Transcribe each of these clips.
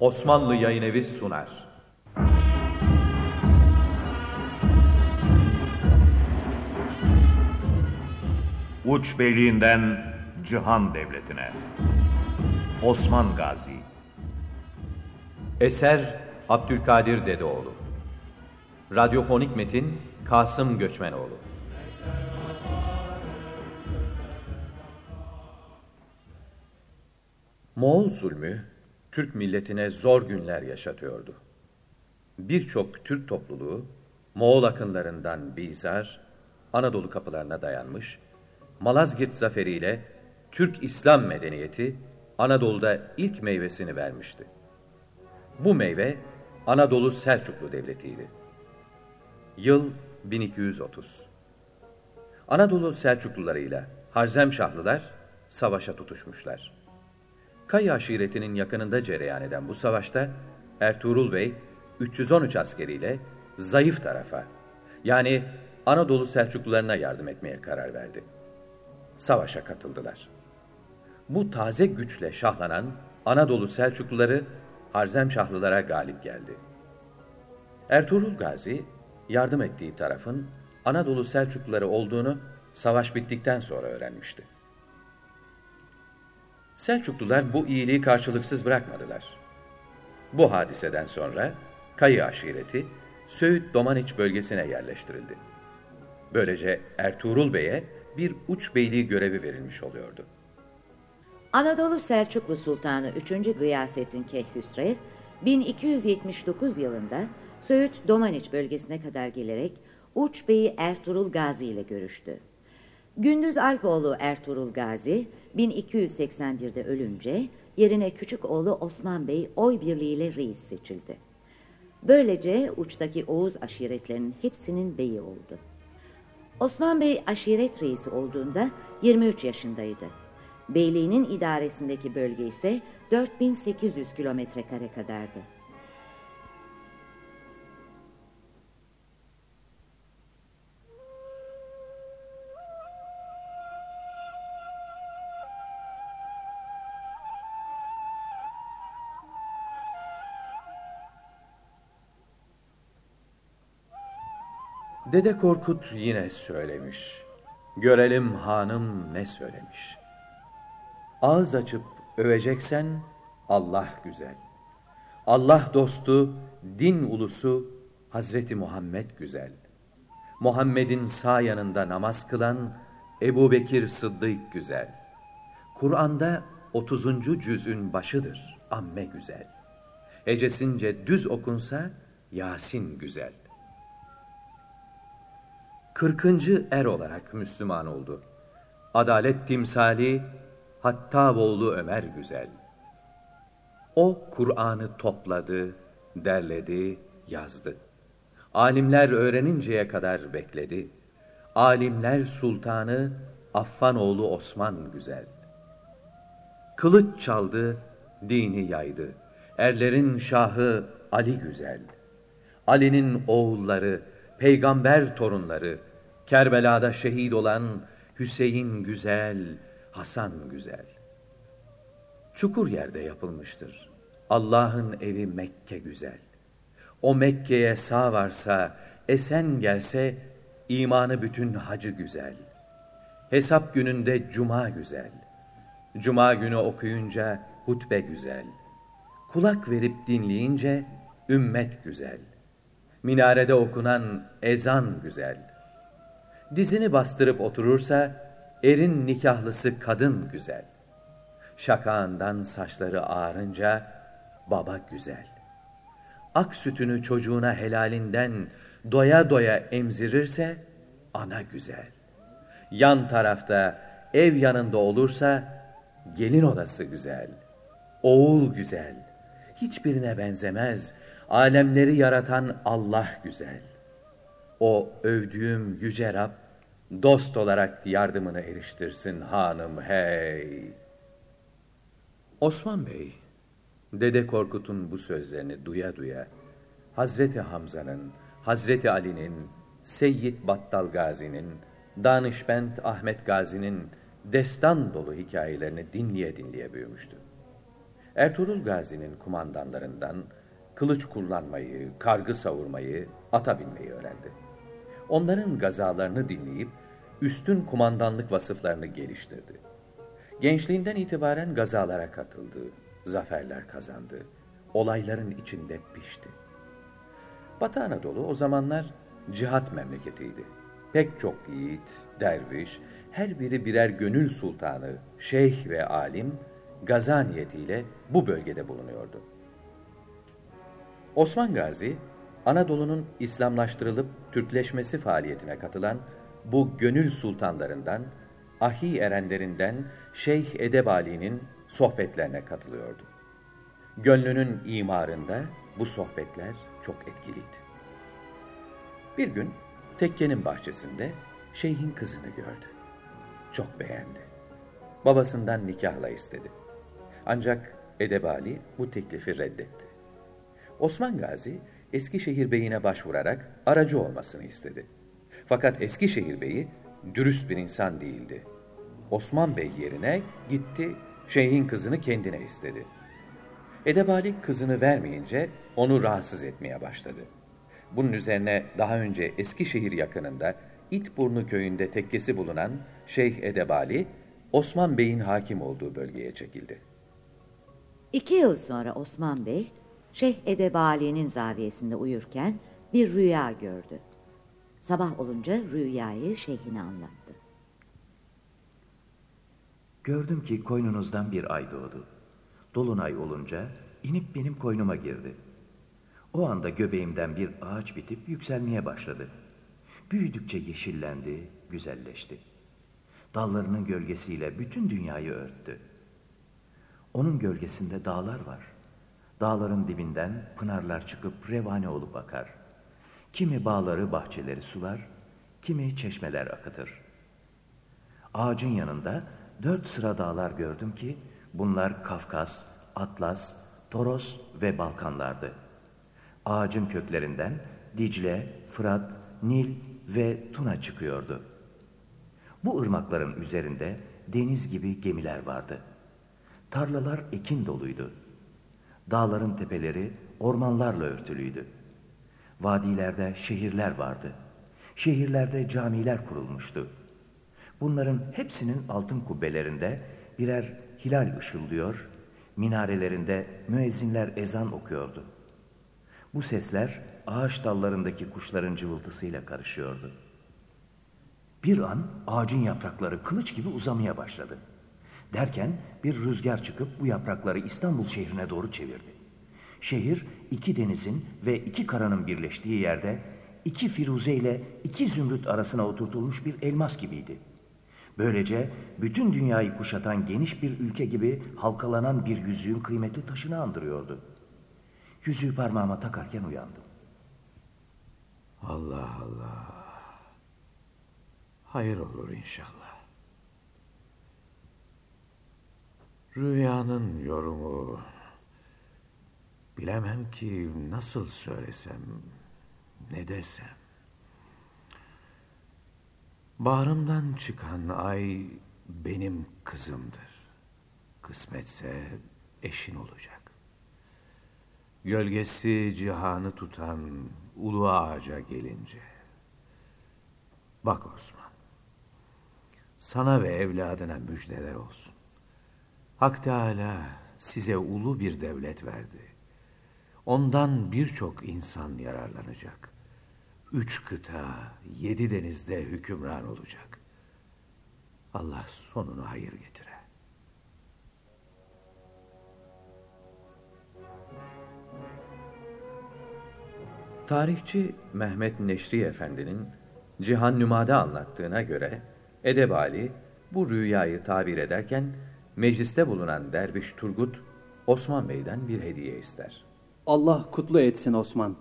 Osmanlı Yayın Evi sunar. Uç Beyliğinden Cihan Devleti'ne. Osman Gazi. Eser Abdülkadir Dedeoğlu. Radyofonik metin Kasım Göçmenoğlu. Moğol zulmü Türk milletine zor günler yaşatıyordu. Birçok Türk topluluğu Moğol akınlarından bizar, Anadolu kapılarına dayanmış, Malazgirt zaferiyle Türk İslam medeniyeti Anadolu'da ilk meyvesini vermişti. Bu meyve Anadolu Selçuklu Devleti'ydi. Yıl 1230. Anadolu Selçuklularıyla Harzemşahlılar savaşa tutuşmuşlar. Kayı aşiretinin yakınında cereyan eden bu savaşta Ertuğrul Bey 313 askeriyle zayıf tarafa yani Anadolu Selçuklularına yardım etmeye karar verdi. Savaşa katıldılar. Bu taze güçle şahlanan Anadolu Selçukluları Harzemşahlılara galip geldi. Ertuğrul Gazi yardım ettiği tarafın Anadolu Selçukluları olduğunu savaş bittikten sonra öğrenmişti. Selçuklular bu iyiliği karşılıksız bırakmadılar. Bu hadiseden sonra Kayı aşireti Söğüt Domaniç bölgesine yerleştirildi. Böylece Ertuğrul Bey'e bir uç beyliği görevi verilmiş oluyordu. Anadolu Selçuklu Sultanı 3. Gıyasettin Kehhüsrev 1279 yılında Söğüt Domaniç bölgesine kadar gelerek Uç Bey'i Ertuğrul Gazi ile görüştü. Gündüz Alpoğlu Ertuğrul Gazi 1281'de ölünce yerine küçük oğlu Osman Bey oy birliğiyle reis seçildi. Böylece uçtaki Oğuz aşiretlerinin hepsinin beyi oldu. Osman Bey aşiret reisi olduğunda 23 yaşındaydı. Beyliğinin idaresindeki bölge ise 4800 kilometre kare kadardı. Dede Korkut yine söylemiş. Görelim hanım ne söylemiş. Ağız açıp öveceksen Allah güzel. Allah dostu, din ulusu Hazreti Muhammed güzel. Muhammed'in sağ yanında namaz kılan Ebu Bekir Sıddık güzel. Kur'an'da 30. cüzün başıdır amme güzel. Ecesince düz okunsa Yasin güzel. Kırkıncı er olarak Müslüman oldu. Adalet timsali hatta oğlu Ömer güzel. O Kur'an'ı topladı, derledi, yazdı. Alimler öğreninceye kadar bekledi. Alimler sultanı Affanoğlu Osman güzel. Kılıç çaldı, dini yaydı. Erlerin şahı Ali güzel. Ali'nin oğulları, peygamber torunları, Kerbela'da şehit olan Hüseyin güzel, Hasan güzel. Çukur yerde yapılmıştır. Allah'ın evi Mekke güzel. O Mekke'ye sağ varsa, esen gelse, imanı bütün hacı güzel. Hesap gününde cuma güzel. Cuma günü okuyunca hutbe güzel. Kulak verip dinleyince ümmet güzel. Minarede okunan ezan güzel. Dizini bastırıp oturursa erin nikahlısı kadın güzel. Şakağından saçları ağarınca baba güzel. Ak sütünü çocuğuna helalinden doya doya emzirirse ana güzel. Yan tarafta ev yanında olursa gelin odası güzel. Oğul güzel. Hiçbirine benzemez. Alemleri yaratan Allah güzel. O övdüğüm yüce Rab dost olarak yardımını eriştirsin hanım hey. Osman Bey, Dede Korkut'un bu sözlerini duya duya, Hazreti Hamza'nın, Hazreti Ali'nin, Seyyid Battal Gazi'nin, Danışbent Ahmet Gazi'nin destan dolu hikayelerini dinleye dinleye büyümüştü. Ertuğrul Gazi'nin kumandanlarından kılıç kullanmayı, kargı savurmayı, ata binmeyi öğrendi. Onların gazalarını dinleyip üstün kumandanlık vasıflarını geliştirdi. Gençliğinden itibaren gazalara katıldı, zaferler kazandı, olayların içinde pişti. Batı Anadolu o zamanlar cihat memleketiydi. Pek çok yiğit, derviş, her biri birer gönül sultanı, şeyh ve alim, gaza niyetiyle bu bölgede bulunuyordu. Osman Gazi, Anadolu'nun İslamlaştırılıp Türkleşmesi faaliyetine katılan bu gönül sultanlarından, ahi erenlerinden Şeyh Edebali'nin sohbetlerine katılıyordu. Gönlünün imarında bu sohbetler çok etkiliydi. Bir gün tekkenin bahçesinde şeyhin kızını gördü. Çok beğendi. Babasından nikahla istedi. Ancak Edebali bu teklifi reddetti. Osman Gazi Eskişehir Bey'ine başvurarak aracı olmasını istedi. Fakat Eskişehir Bey'i dürüst bir insan değildi. Osman Bey yerine gitti, şeyhin kızını kendine istedi. Edebali kızını vermeyince onu rahatsız etmeye başladı. Bunun üzerine daha önce Eskişehir yakınında İtburnu köyünde tekkesi bulunan Şeyh Edebali, Osman Bey'in hakim olduğu bölgeye çekildi. İki yıl sonra Osman Bey, Şeyh Edebali'nin zaviyesinde uyurken bir rüya gördü. Sabah olunca rüyayı şeyhine anlattı. Gördüm ki koynunuzdan bir ay doğdu. Dolunay olunca inip benim koynuma girdi. O anda göbeğimden bir ağaç bitip yükselmeye başladı. Büyüdükçe yeşillendi, güzelleşti. Dallarının gölgesiyle bütün dünyayı örttü. Onun gölgesinde dağlar var. Dağların dibinden pınarlar çıkıp revane olup akar. Kimi bağları, bahçeleri sular, kimi çeşmeler akıtır. Ağacın yanında dört sıra dağlar gördüm ki bunlar Kafkas, Atlas, Toros ve Balkanlardı. Ağacın köklerinden Dicle, Fırat, Nil ve Tuna çıkıyordu. Bu ırmakların üzerinde deniz gibi gemiler vardı. Tarlalar ekin doluydu. Dağların tepeleri ormanlarla örtülüydü. Vadilerde şehirler vardı. Şehirlerde camiler kurulmuştu. Bunların hepsinin altın kubbelerinde birer hilal ışıldıyor, minarelerinde müezzinler ezan okuyordu. Bu sesler ağaç dallarındaki kuşların cıvıltısıyla karışıyordu. Bir an ağacın yaprakları kılıç gibi uzamaya başladı. Derken bir rüzgar çıkıp bu yaprakları İstanbul şehrine doğru çevirdi. Şehir iki denizin ve iki karanın birleştiği yerde iki firuze ile iki zümrüt arasına oturtulmuş bir elmas gibiydi. Böylece bütün dünyayı kuşatan geniş bir ülke gibi halkalanan bir yüzüğün kıymeti taşını andırıyordu. Yüzüğü parmağıma takarken uyandım. Allah Allah. Hayır olur inşallah. Rüyanın yorumu bilemem ki nasıl söylesem, ne desem. Bağrımdan çıkan ay benim kızımdır. Kısmetse eşin olacak. Gölgesi cihanı tutan ulu ağaca gelince. Bak Osman, sana ve evladına müjdeler olsun. Hak Teala size ulu bir devlet verdi. Ondan birçok insan yararlanacak. Üç kıta, yedi denizde hükümran olacak. Allah sonunu hayır getire. Tarihçi Mehmet Neşri Efendi'nin Cihan Nüma'da anlattığına göre Edebali bu rüyayı tabir ederken mecliste bulunan Derviş Turgut Osman Bey'den bir hediye ister. Allah kutlu etsin Osman.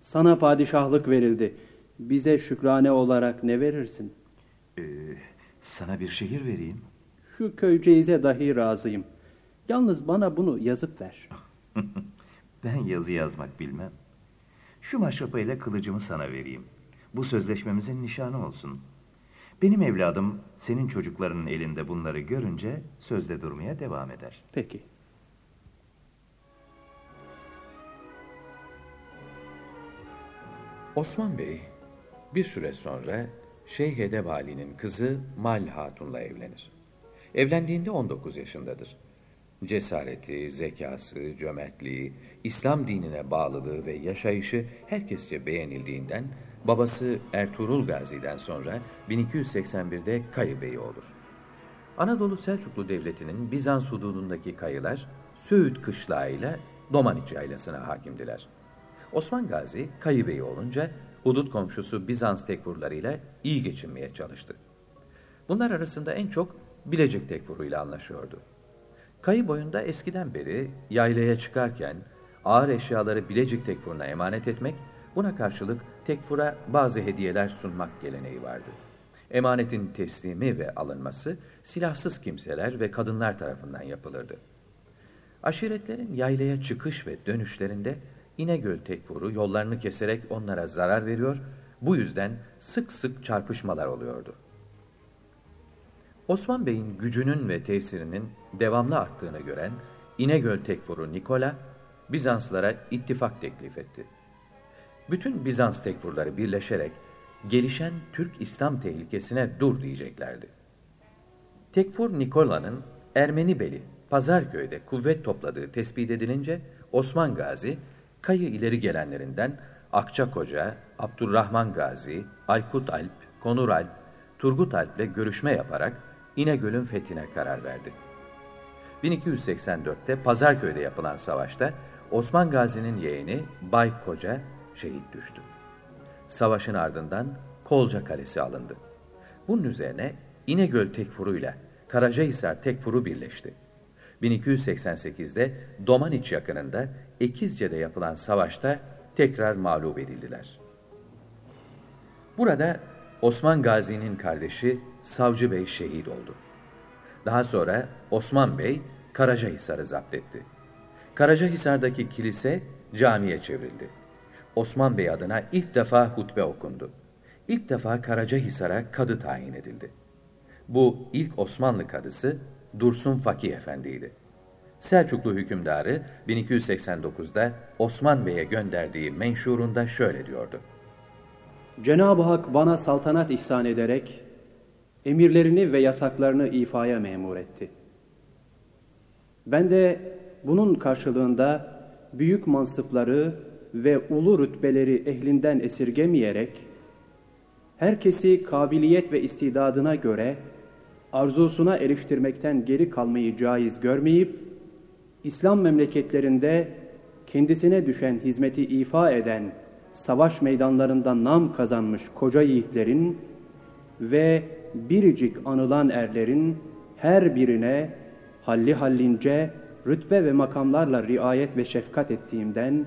Sana padişahlık verildi. Bize şükrane olarak ne verirsin? Ee, sana bir şehir vereyim. Şu köyceğize dahi razıyım. Yalnız bana bunu yazıp ver. ben yazı yazmak bilmem. Şu maşrapayla kılıcımı sana vereyim. Bu sözleşmemizin nişanı olsun. Benim evladım senin çocuklarının elinde bunları görünce sözde durmaya devam eder. Peki. Osman Bey bir süre sonra Şeyh Edebali'nin kızı Mal Hatun'la evlenir. Evlendiğinde 19 yaşındadır. Cesareti, zekası, cömertliği, İslam dinine bağlılığı ve yaşayışı herkesçe beğenildiğinden babası Ertuğrul Gazi'den sonra 1281'de Kayı Bey'i olur. Anadolu Selçuklu Devleti'nin Bizans hududundaki kayılar Söğüt kışlağıyla Domaniç yaylasına hakimdiler. Osman Gazi Kayı Bey'i olunca hudut komşusu Bizans tekfurlarıyla iyi geçinmeye çalıştı. Bunlar arasında en çok Bilecik tekfuruyla anlaşıyordu. Kayı boyunda eskiden beri yaylaya çıkarken ağır eşyaları Bilecik tekfuruna emanet etmek, buna karşılık tekfura bazı hediyeler sunmak geleneği vardı. Emanetin teslimi ve alınması silahsız kimseler ve kadınlar tarafından yapılırdı. Aşiretlerin yaylaya çıkış ve dönüşlerinde İnegöl tekfuru yollarını keserek onlara zarar veriyor, bu yüzden sık sık çarpışmalar oluyordu. Osman Bey'in gücünün ve tesirinin devamlı arttığını gören İnegöl tekfuru Nikola, Bizanslara ittifak teklif etti. Bütün Bizans tekfurları birleşerek gelişen Türk-İslam tehlikesine dur diyeceklerdi. Tekfur Nikola'nın Ermeni beli Pazarköy'de kuvvet topladığı tespit edilince Osman Gazi, kayı ileri gelenlerinden Akçakoca, Abdurrahman Gazi, Aykut Alp, Konur Alp, Turgut Alp'le görüşme yaparak İnegöl'ün fethine karar verdi. 1284'te Pazarköy'de yapılan savaşta Osman Gazi'nin yeğeni Bay Koca şehit düştü. Savaşın ardından Kolca Kalesi alındı. Bunun üzerine İnegöl tekfuruyla Karacahisar tekfuru birleşti. 1288'de Domaniç yakınında Ekizce'de yapılan savaşta tekrar mağlup edildiler. Burada Osman Gazi'nin kardeşi Savcı Bey şehit oldu. Daha sonra Osman Bey Karacahisar'ı zapt etti. Karacahisar'daki kilise camiye çevrildi. Osman Bey adına ilk defa hutbe okundu. İlk defa Karacahisar'a kadı tayin edildi. Bu ilk Osmanlı kadısı Dursun Fakih Efendi'ydi. Selçuklu hükümdarı 1289'da Osman Bey'e gönderdiği menşurunda şöyle diyordu. Cenab-ı Hak bana saltanat ihsan ederek emirlerini ve yasaklarını ifaya memur etti. Ben de bunun karşılığında büyük mansıpları ve ulu rütbeleri ehlinden esirgemeyerek herkesi kabiliyet ve istidadına göre arzusuna eriştirmekten geri kalmayı caiz görmeyip İslam memleketlerinde kendisine düşen hizmeti ifa eden savaş meydanlarında nam kazanmış koca yiğitlerin ve biricik anılan erlerin her birine halli hallince rütbe ve makamlarla riayet ve şefkat ettiğimden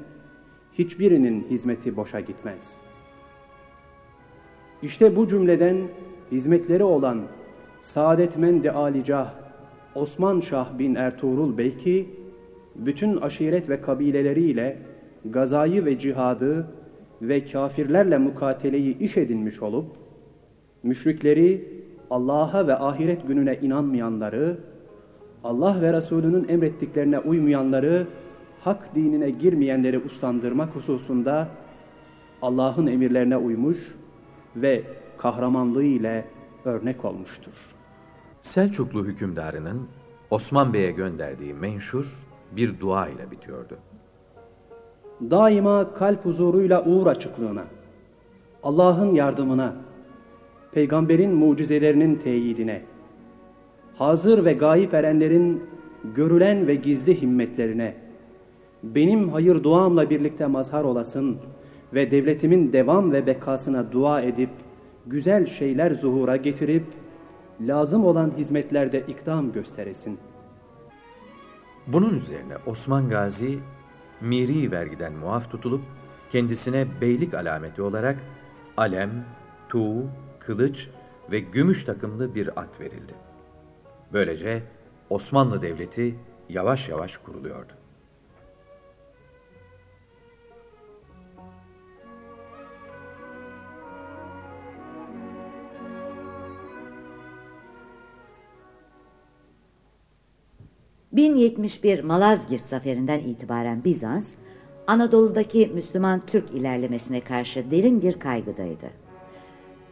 hiçbirinin hizmeti boşa gitmez. İşte bu cümleden hizmetleri olan Saadetmendi Alicah Osman Şah bin Ertuğrul Bey ki bütün aşiret ve kabileleriyle gazayı ve cihadı ve kafirlerle mukateleyi iş edinmiş olup, müşrikleri, Allah'a ve ahiret gününe inanmayanları, Allah ve Resulünün emrettiklerine uymayanları, hak dinine girmeyenleri uslandırmak hususunda Allah'ın emirlerine uymuş ve kahramanlığı ile örnek olmuştur. Selçuklu hükümdarının Osman Bey'e gönderdiği menşur bir dua ile bitiyordu. Daima kalp huzuruyla uğur açıklığına, Allah'ın yardımına, peygamberin mucizelerinin teyidine, hazır ve gayip erenlerin görülen ve gizli himmetlerine, benim hayır duamla birlikte mazhar olasın ve devletimin devam ve bekasına dua edip, güzel şeyler zuhura getirip, lazım olan hizmetlerde ikdam gösteresin.'' Bunun üzerine Osman Gazi miri vergiden muaf tutulup kendisine beylik alameti olarak alem, tuğ, kılıç ve gümüş takımlı bir at verildi. Böylece Osmanlı Devleti yavaş yavaş kuruluyordu. 1071 Malazgirt zaferinden itibaren Bizans, Anadolu'daki Müslüman Türk ilerlemesine karşı derin bir kaygıdaydı.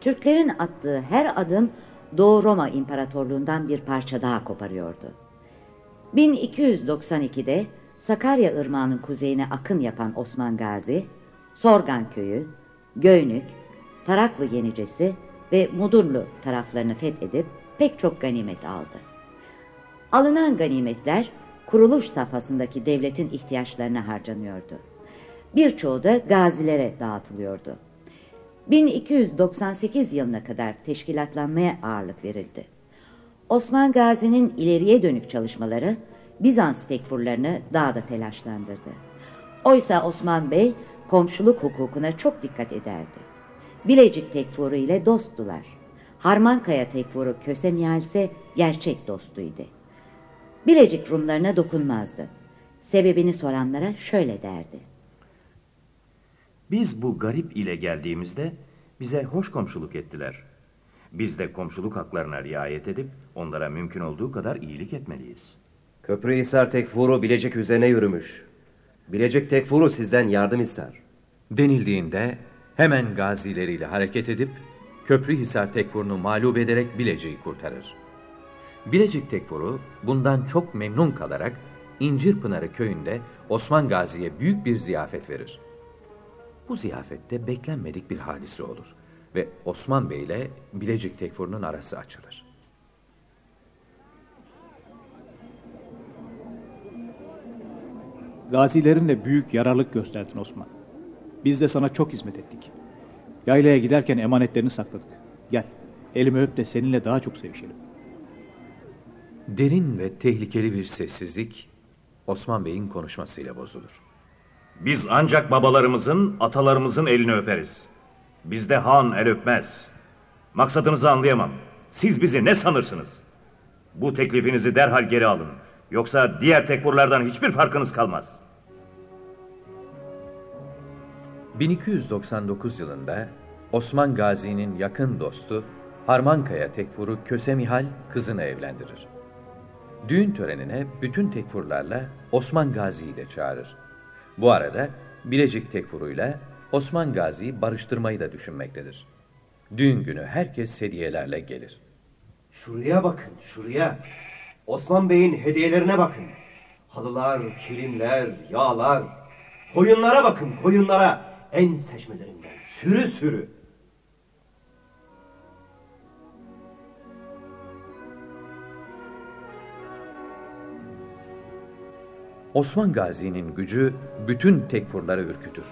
Türklerin attığı her adım Doğu Roma İmparatorluğundan bir parça daha koparıyordu. 1292'de Sakarya Irmağı'nın kuzeyine akın yapan Osman Gazi, Sorgan Köyü, Göynük, Taraklı Yenicesi ve Mudurlu taraflarını fethedip pek çok ganimet aldı. Alınan ganimetler kuruluş safhasındaki devletin ihtiyaçlarına harcanıyordu. Birçoğu da gazilere dağıtılıyordu. 1298 yılına kadar teşkilatlanmaya ağırlık verildi. Osman Gazi'nin ileriye dönük çalışmaları Bizans tekfurlarını daha da telaşlandırdı. Oysa Osman Bey komşuluk hukukuna çok dikkat ederdi. Bilecik tekfuru ile dosttular. Harmankaya tekfuru Kösemihal ise gerçek dostuydu. Bilecik Rumlarına dokunmazdı. Sebebini soranlara şöyle derdi. Biz bu garip ile geldiğimizde bize hoş komşuluk ettiler. Biz de komşuluk haklarına riayet edip onlara mümkün olduğu kadar iyilik etmeliyiz. Köprühisar Tekfuru Bilecik üzerine yürümüş. Bilecik Tekfuru sizden yardım ister. Denildiğinde hemen gazileriyle hareket edip Köprühisar Tekfuru'nu mağlup ederek Bilecik'i kurtarır. Bilecik Tekfuru bundan çok memnun kalarak İncirpınarı köyünde Osman Gazi'ye büyük bir ziyafet verir. Bu ziyafette beklenmedik bir hadise olur ve Osman Bey ile Bilecik Tekfuru'nun arası açılır. Gazilerinle büyük yararlık gösterdin Osman. Biz de sana çok hizmet ettik. Yaylaya giderken emanetlerini sakladık. Gel, elimi öp de seninle daha çok sevişelim. Derin ve tehlikeli bir sessizlik Osman Bey'in konuşmasıyla bozulur. Biz ancak babalarımızın, atalarımızın elini öperiz. Bizde han el öpmez. Maksadınızı anlayamam. Siz bizi ne sanırsınız? Bu teklifinizi derhal geri alın. Yoksa diğer tekfurlardan hiçbir farkınız kalmaz. 1299 yılında Osman Gazi'nin yakın dostu Harmankaya tekfuru Kösemihal kızını evlendirir. Düğün törenine bütün tekfurlarla Osman Gazi'yi de çağırır. Bu arada Bilecik tekfuruyla Osman Gazi'yi barıştırmayı da düşünmektedir. Düğün günü herkes hediyelerle gelir. Şuraya bakın, şuraya. Osman Bey'in hediyelerine bakın. Halılar, kilimler, yağlar. Koyunlara bakın, koyunlara. En seçmelerinden, sürü sürü. Osman Gazi'nin gücü bütün tekfurları ürkütür.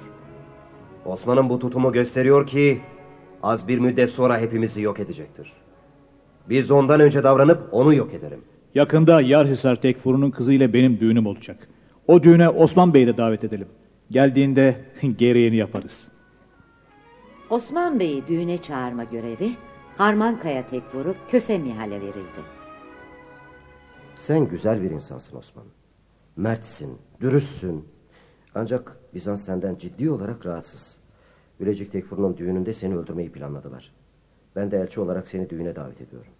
Osman'ın bu tutumu gösteriyor ki az bir müddet sonra hepimizi yok edecektir. Biz ondan önce davranıp onu yok edelim. Yakında Yarhisar Tekfuru'nun kızıyla benim düğünüm olacak. O düğüne Osman Bey'i de davet edelim. Geldiğinde gereğini yaparız. Osman Bey'i düğüne çağırma görevi Harmankaya Tekfuru Kösemihal'e verildi. Sen güzel bir insansın Osman. Mertsin, dürüstsün. Ancak Bizans senden ciddi olarak rahatsız. Bilecik Tekfur'un düğününde seni öldürmeyi planladılar. Ben de elçi olarak seni düğüne davet ediyorum.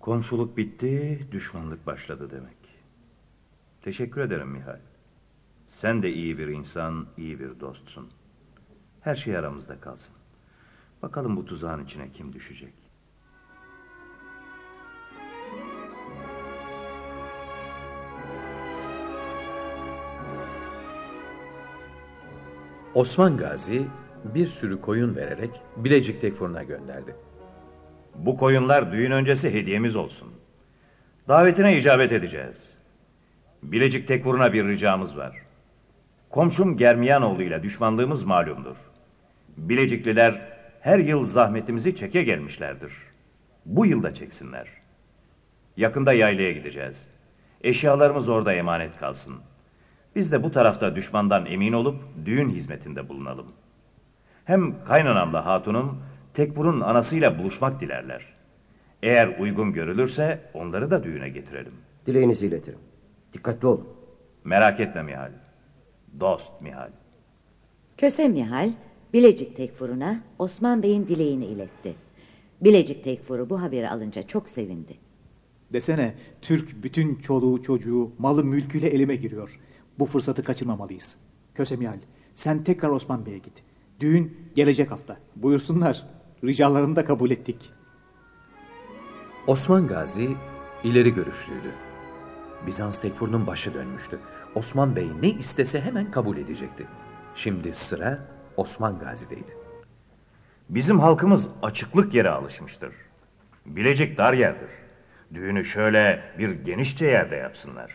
Komşuluk bitti, düşmanlık başladı demek. Teşekkür ederim Mihal. Sen de iyi bir insan, iyi bir dostsun. Her şey aramızda kalsın. Bakalım bu tuzağın içine kim düşecek? Osman Gazi bir sürü koyun vererek Bilecik tekfuruna gönderdi. Bu koyunlar düğün öncesi hediyemiz olsun. Davetine icabet edeceğiz. Bilecik Tekfur'una bir ricamız var. Komşum Germiyanoğlu ile düşmanlığımız malumdur. Bilecikliler her yıl zahmetimizi çeke gelmişlerdir. Bu yıl da çeksinler. Yakında yaylaya gideceğiz. Eşyalarımız orada emanet kalsın. Biz de bu tarafta düşmandan emin olup düğün hizmetinde bulunalım. Hem kaynanamla hatunum Tekfur'un anasıyla buluşmak dilerler. Eğer uygun görülürse onları da düğüne getirelim. Dileğinizi iletirim. Dikkatli olun. Merak etme Mihal. Dost Mihal. Kösemihal Bilecik Tekfuru'na Osman Bey'in dileğini iletti. Bilecik Tekfuru bu haberi alınca çok sevindi. Desene Türk bütün çoluğu çocuğu malı mülküyle elime giriyor. Bu fırsatı kaçırmamalıyız. Kösemihal sen tekrar Osman Bey'e git. Düğün gelecek hafta. Buyursunlar. Ricalarını da kabul ettik. Osman Gazi ileri görüşlüydü. Bizans tekfurunun başı dönmüştü. Osman Bey ne istese hemen kabul edecekti. Şimdi sıra Osman Gazi'deydi. Bizim halkımız açıklık yere alışmıştır. Bilecik dar yerdir. Düğünü şöyle bir genişçe yerde yapsınlar.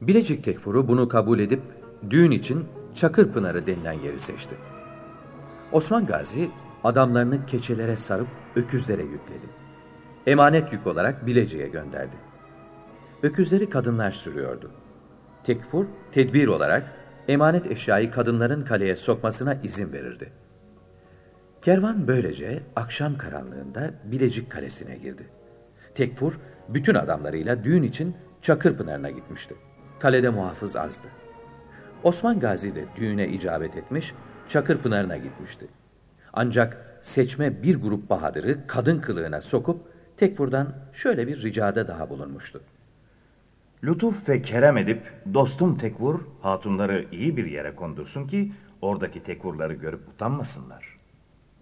Bilecik Tekfuru bunu kabul edip düğün için Çakırpınarı denilen yeri seçti. Osman Gazi adamlarını keçelere sarıp öküzlere yükledi. Emanet yük olarak Bilecik'e gönderdi. Öküzleri kadınlar sürüyordu. Tekfur tedbir olarak emanet eşyayı kadınların kaleye sokmasına izin verirdi. Kervan böylece akşam karanlığında Bilecik Kalesi'ne girdi. Tekfur bütün adamlarıyla düğün için Çakırpınarı'na gitmişti. Kalede muhafız azdı. Osman Gazi de düğüne icabet etmiş, Çakırpınarı'na gitmişti. Ancak seçme bir grup bahadırı kadın kılığına sokup Tekfur'dan şöyle bir ricada daha bulunmuştu. Lütuf ve kerem edip dostum Tekvur hatunları iyi bir yere kondursun ki oradaki tekvurları görüp utanmasınlar.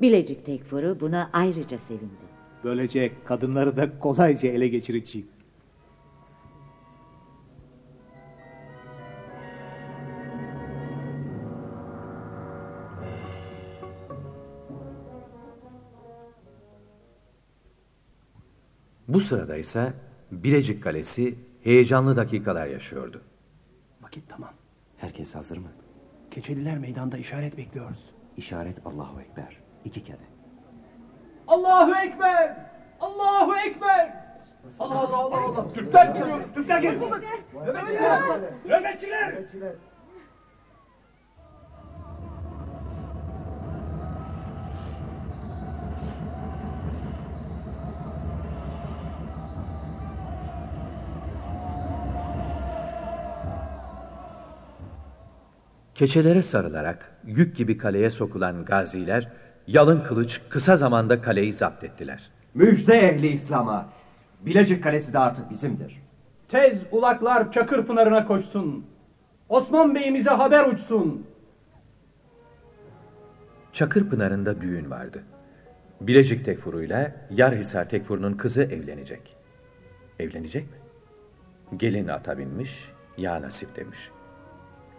Bilecik Tekfur'u buna ayrıca sevindi. Böylece kadınları da kolayca ele geçireceğim. Bu sırada ise Bilecik Kalesi heyecanlı dakikalar yaşıyordu. Vakit tamam. Herkes hazır mı? Keçeliler meydanda işaret bekliyoruz. İşaret Allahu Ekber. İki kere. Allahu Ekber! Allahu Ekber! Allah Allah Allah Allah! Türkler geliyor! Türkler geliyor! Nöbetçiler! Nöbetçiler! Keçelere sarılarak yük gibi kaleye sokulan gaziler yalın kılıç kısa zamanda kaleyi zapt ettiler. Müjde ehli İslam'a. Bilecik Kalesi de artık bizimdir. Tez ulaklar Çakırpınarı'na koşsun. Osman Bey'imize haber uçsun. Çakırpınar'ında düğün vardı. Bilecik Tekfuru'yla Yarhisar Tekfuru'nun kızı evlenecek. Evlenecek mi? Gelin ata binmiş, ya nasip demiş.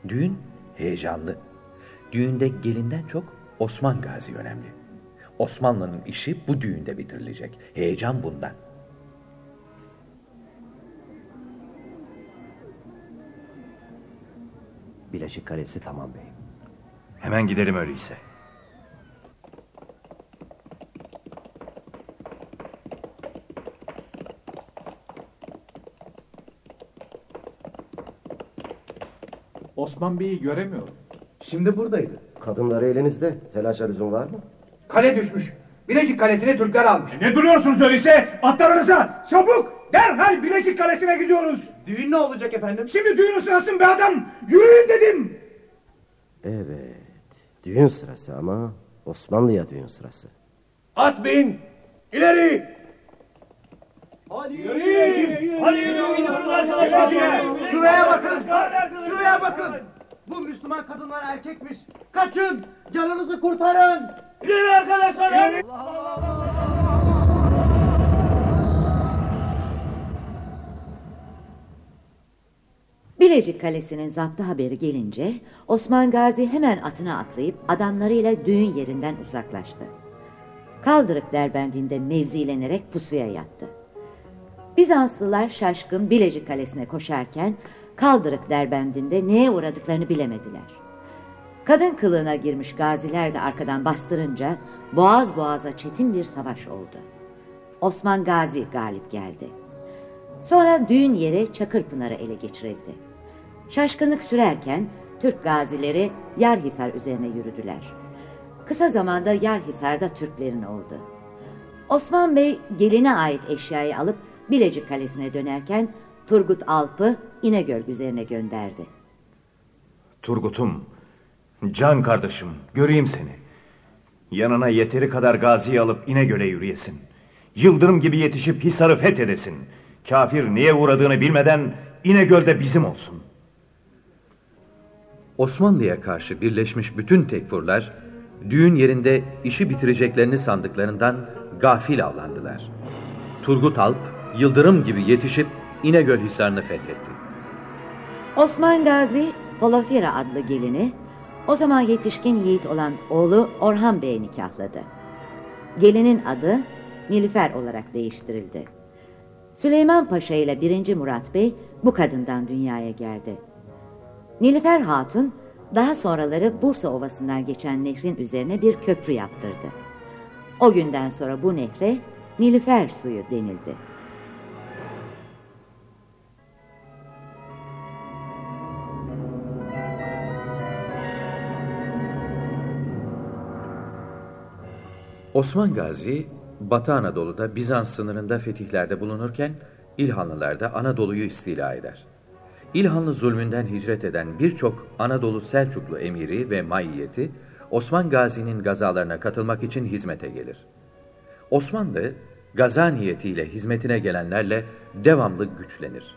Düğün heyecanlı. Düğünde gelinden çok Osman Gazi önemli. Osmanlı'nın işi bu düğünde bitirilecek. Heyecan bundan. Bilecik Kalesi tamam beyim. Hemen gidelim öyleyse. Osman Bey'i göremiyorum. Şimdi buradaydı. Kadınları elinizde. Telaşa lüzum var mı? Kale düşmüş. Bilecik Kalesi'ni Türkler almış. Ne duruyorsunuz öyleyse? Atlarınıza! Çabuk! Derhal Bilecik Kalesi'ne gidiyoruz. Düğün ne olacak efendim? Şimdi düğünün sırası be adam. Yürüyün dedim. Evet. Düğün sırası ama Osmanlı'ya düğün sırası. At bin! İleri! Şuraya bakın. Şuraya bakın. Bu Müslüman kadınlar erkekmiş. Kaçın. Canınızı kurtarın. İleri arkadaşlar! Bilecik Kalesi'nin zaptı haberi gelince Osman Gazi hemen atına atlayıp adamlarıyla düğün yerinden uzaklaştı. Kaldırık derbendinde mevzilenerek pusuya yattı. Bizanslılar şaşkın Bilecik Kalesi'ne koşarken Kaldırık derbendinde neye uğradıklarını bilemediler. Kadın kılığına girmiş gaziler de arkadan bastırınca boğaz boğaza çetin bir savaş oldu. Osman Gazi galip geldi. Sonra düğün yeri Çakırpınar'ı ele geçirildi. Şaşkınlık sürerken Türk gazileri Yarhisar üzerine yürüdüler. Kısa zamanda Yarhisar'da Türklerin oldu. Osman Bey geline ait eşyayı alıp Bilecik Kalesi'ne dönerken Turgut Alp'ı İnegöl üzerine gönderdi. Turgut'um, can kardeşim, göreyim seni. Yanına yeteri kadar gaziyi alıp İnegöl'e yürüyesin. Yıldırım gibi yetişip Hisar'ı fethedesin. Kafir niye uğradığını bilmeden İnegöl'de bizim olsun. Osmanlı'ya karşı birleşmiş bütün tekfurlar, düğün yerinde işi bitireceklerini sandıklarından gafil avlandılar. Turgut Alp, yıldırım gibi yetişip İnegöl Hisarı'nı fethetti. Osman Gazi, Holofira adlı gelini, o zaman yetişkin yiğit olan oğlu Orhan Bey'e nikahladı. Gelinin adı Nilüfer olarak değiştirildi. Süleyman Paşa ile 1. Murat Bey bu kadından dünyaya geldi. Nilüfer Hatun daha sonraları Bursa Ovası'ndan geçen nehrin üzerine bir köprü yaptırdı. O günden sonra bu nehre Nilüfer suyu denildi. Osman Gazi, Batı Anadolu'da Bizans sınırında fetihlerde bulunurken İlhanlılar da Anadolu'yu istila eder. İlhanlı zulmünden hicret eden birçok Anadolu Selçuklu emiri ve maiyeti Osman Gazi'nin gazalarına katılmak için hizmete gelir. Osmanlı, gaza niyetiyle hizmetine gelenlerle devamlı güçlenir.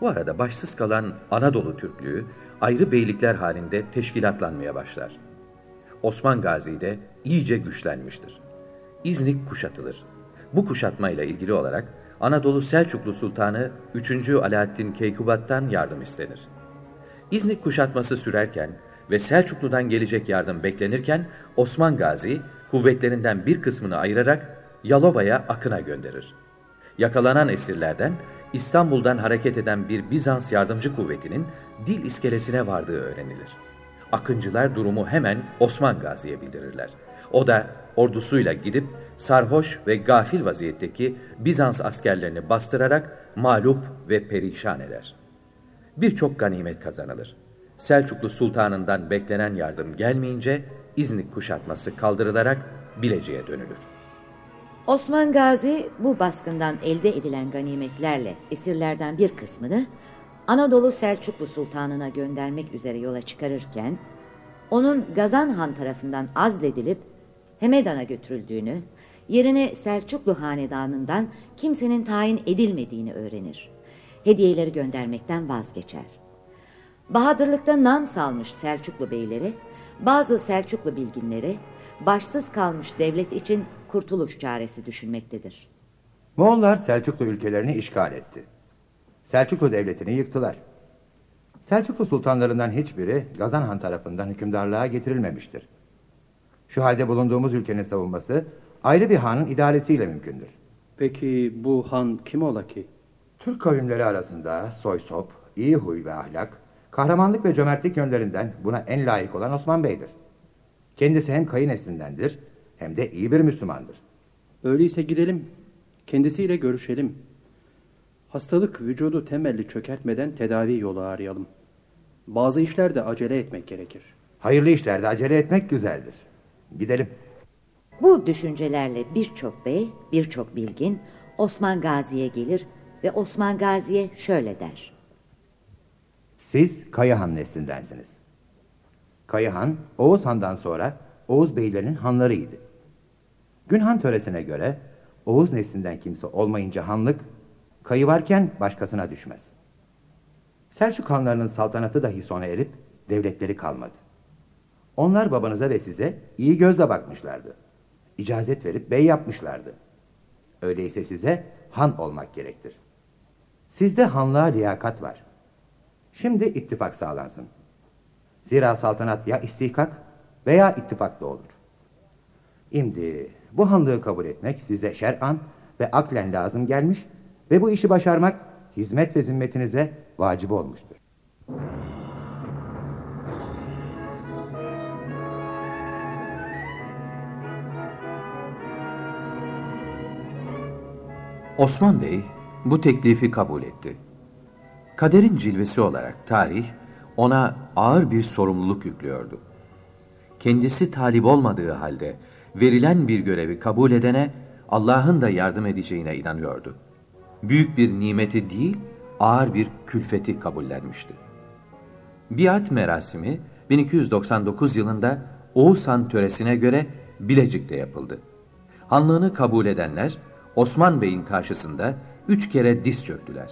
Bu arada başsız kalan Anadolu Türklüğü ayrı beylikler halinde teşkilatlanmaya başlar. Osman Gazi de iyice güçlenmiştir. İznik kuşatılır. Bu kuşatmayla ilgili olarak Anadolu Selçuklu Sultanı 3. Alaaddin Keykubat'tan yardım istenir. İznik kuşatması sürerken ve Selçuklu'dan gelecek yardım beklenirken Osman Gazi kuvvetlerinden bir kısmını ayırarak Yalova'ya Akın'a gönderir. Yakalanan esirlerden İstanbul'dan hareket eden bir Bizans yardımcı kuvvetinin dil iskelesine vardığı öğrenilir. Akıncılar durumu hemen Osman Gazi'ye bildirirler. O da ordusuyla gidip sarhoş ve gafil vaziyetteki Bizans askerlerini bastırarak mağlup ve perişan eder. Birçok ganimet kazanılır. Selçuklu sultanından beklenen yardım gelmeyince İznik kuşatması kaldırılarak Bilecik'e dönülür. Osman Gazi bu baskından elde edilen ganimetlerle esirlerden bir kısmını Anadolu Selçuklu Sultanı'na göndermek üzere yola çıkarırken, onun Gazan Han tarafından azledilip Hemedan'a götürüldüğünü, yerine Selçuklu Hanedanı'ndan kimsenin tayin edilmediğini öğrenir. Hediyeleri göndermekten vazgeçer. Bahadırlıkta nam salmış Selçuklu beyleri, bazı Selçuklu bilginleri, başsız kalmış devlet için kurtuluş çaresi düşünmektedir. Moğollar Selçuklu ülkelerini işgal etti. Selçuklu devletini yıktılar. Selçuklu sultanlarından hiçbiri Gazan Han tarafından hükümdarlığa getirilmemiştir. Şu halde bulunduğumuz ülkenin savunması ayrı bir hanın idaresiyle mümkündür. Peki bu han kim ola ki? Türk kavimleri arasında soy sop, iyi huy ve ahlak, kahramanlık ve cömertlik yönlerinden buna en layık olan Osman Bey'dir. Kendisi hem kayın neslindendir hem de iyi bir Müslümandır. Öyleyse gidelim. Kendisiyle görüşelim. Hastalık vücudu temelli çökertmeden tedavi yolu arayalım. Bazı işlerde acele etmek gerekir. Hayırlı işlerde acele etmek güzeldir. Gidelim. Bu düşüncelerle birçok bey, birçok bilgin Osman Gazi'ye gelir ve Osman Gazi'ye şöyle der. Siz Kayıhan neslindensiniz. Kayıhan, Oğuz Han'dan sonra Oğuz beylerinin hanlarıydı. Günhan töresine göre Oğuz neslinden kimse olmayınca hanlık, kayı varken başkasına düşmez. Selçuk hanlarının saltanatı dahi sona erip devletleri kalmadı. Onlar babanıza ve size iyi gözle bakmışlardı. İcazet verip bey yapmışlardı. Öyleyse size han olmak gerektir. Sizde hanlığa liyakat var. Şimdi ittifak sağlansın. Zira saltanat ya istihkak veya ittifakla olur. Şimdi bu hanlığı kabul etmek size şer'an ve aklen lazım gelmiş ve bu işi başarmak hizmet ve zimmetinize vacip olmuştur. Osman Bey bu teklifi kabul etti. Kaderin cilvesi olarak tarih ona ağır bir sorumluluk yüklüyordu. Kendisi talip olmadığı halde verilen bir görevi kabul edene Allah'ın da yardım edeceğine inanıyordu. Büyük bir nimeti değil, ağır bir külfeti kabullenmişti. Biat merasimi 1299 yılında Oğuzhan töresine göre Bilecik'te yapıldı. Hanlığını kabul edenler Osman Bey'in karşısında üç kere diz çöktüler.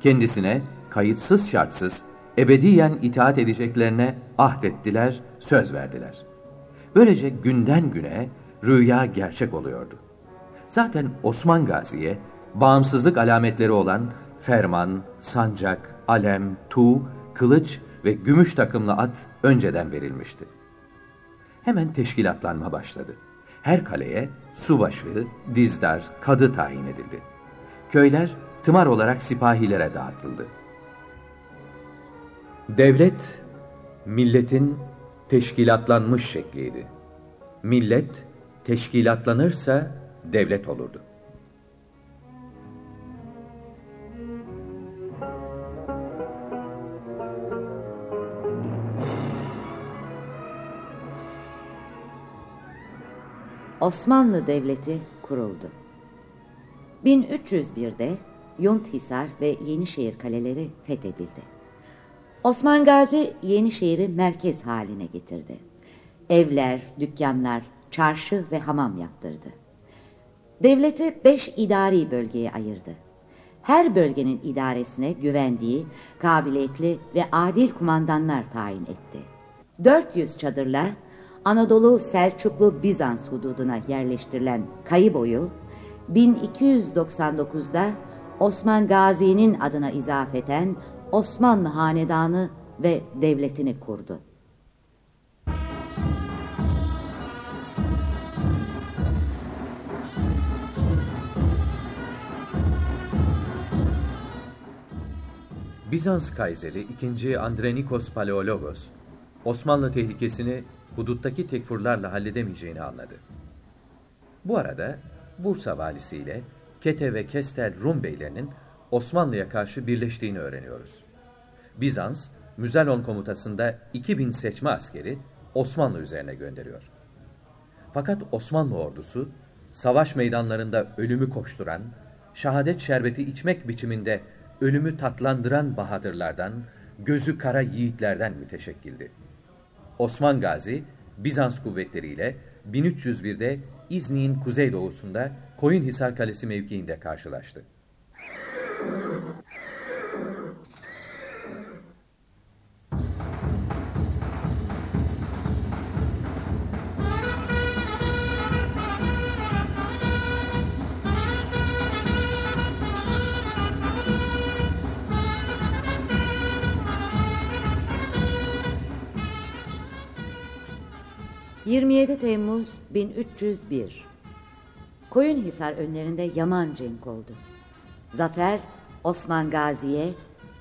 Kendisine kayıtsız şartsız ebediyen itaat edeceklerine ahdettiler, söz verdiler. Böylece günden güne rüya gerçek oluyordu. Zaten Osman Gazi'ye bağımsızlık alametleri olan ferman, sancak, alem, tuğ, kılıç ve gümüş takımlı at önceden verilmişti. Hemen teşkilatlanma başladı. Her kaleye subaşı, dizdar, kadı tayin edildi. Köyler tımar olarak sipahilere dağıtıldı. Devlet, milletin teşkilatlanmış şekliydi. Millet, teşkilatlanırsa devlet olurdu. Osmanlı Devleti kuruldu. 1301'de Yunthisar ve Yenişehir kaleleri fethedildi. Osman Gazi Yenişehir'i merkez haline getirdi. Evler, dükkanlar, çarşı ve hamam yaptırdı. Devleti beş idari bölgeye ayırdı. Her bölgenin idaresine güvendiği, kabiliyetli ve adil kumandanlar tayin etti. 400 çadırla Anadolu Selçuklu Bizans hududuna yerleştirilen Kayıboyu 1299'da Osman Gazi'nin adına izafeten Osmanlı hanedanı ve devletini kurdu. Bizans Kayseri 2. Andrenikos Paleologos, Osmanlı tehlikesini huduttaki tekfurlarla halledemeyeceğini anladı. Bu arada Bursa valisiyle Kete ve Kestel Rum beylerinin Osmanlı'ya karşı birleştiğini öğreniyoruz. Bizans, Müzelon komutasında 2000 seçme askeri Osmanlı üzerine gönderiyor. Fakat Osmanlı ordusu, savaş meydanlarında ölümü koşturan, şehadet şerbeti içmek biçiminde ölümü tatlandıran bahadırlardan, gözü kara yiğitlerden müteşekkildi. Osman Gazi, Bizans kuvvetleriyle 1301'de İznik'in kuzeydoğusunda Koyunhisar Kalesi mevkiinde karşılaştı. 27 Temmuz 1301 Koyunhisar önlerinde yaman cenk oldu. Zafer Osman Gazi'ye,